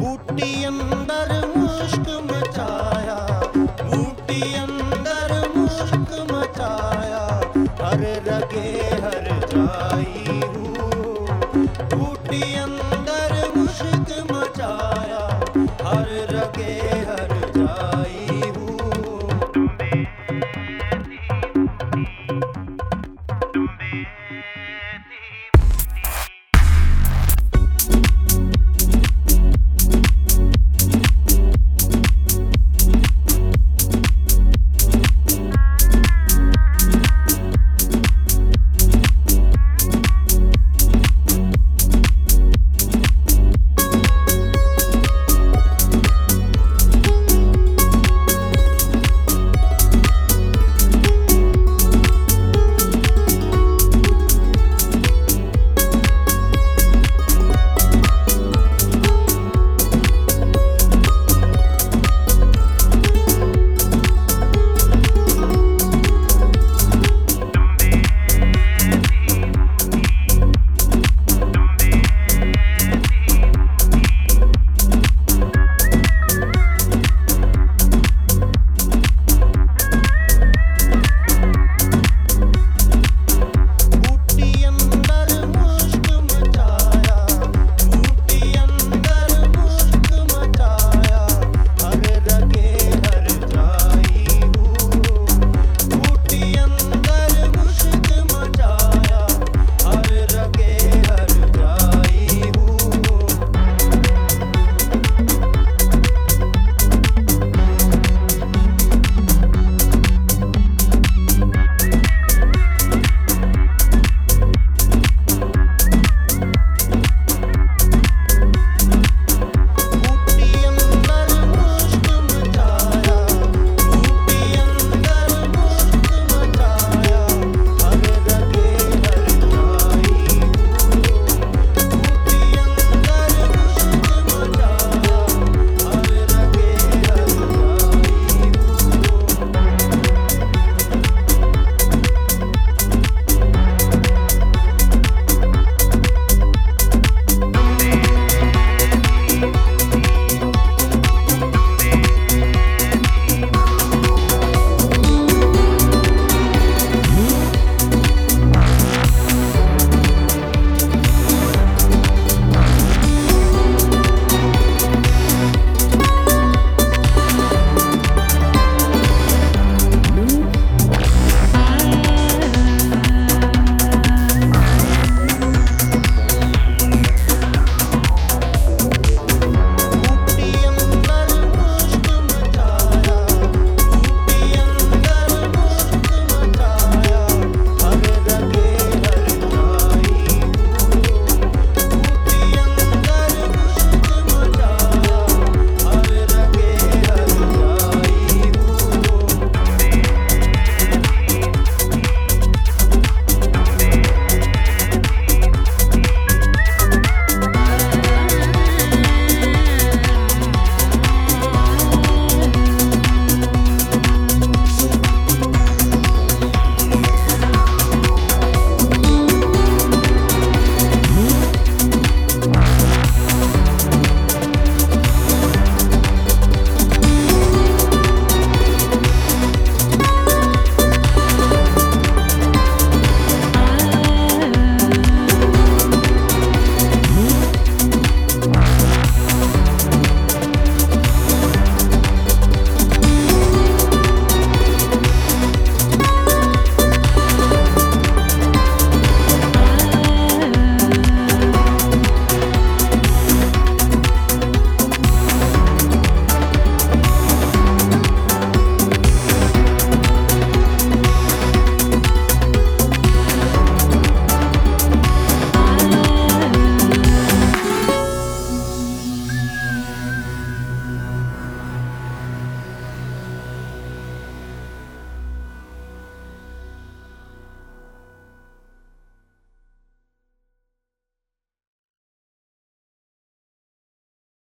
बूटी अंदर मुश्क मचाया बूटी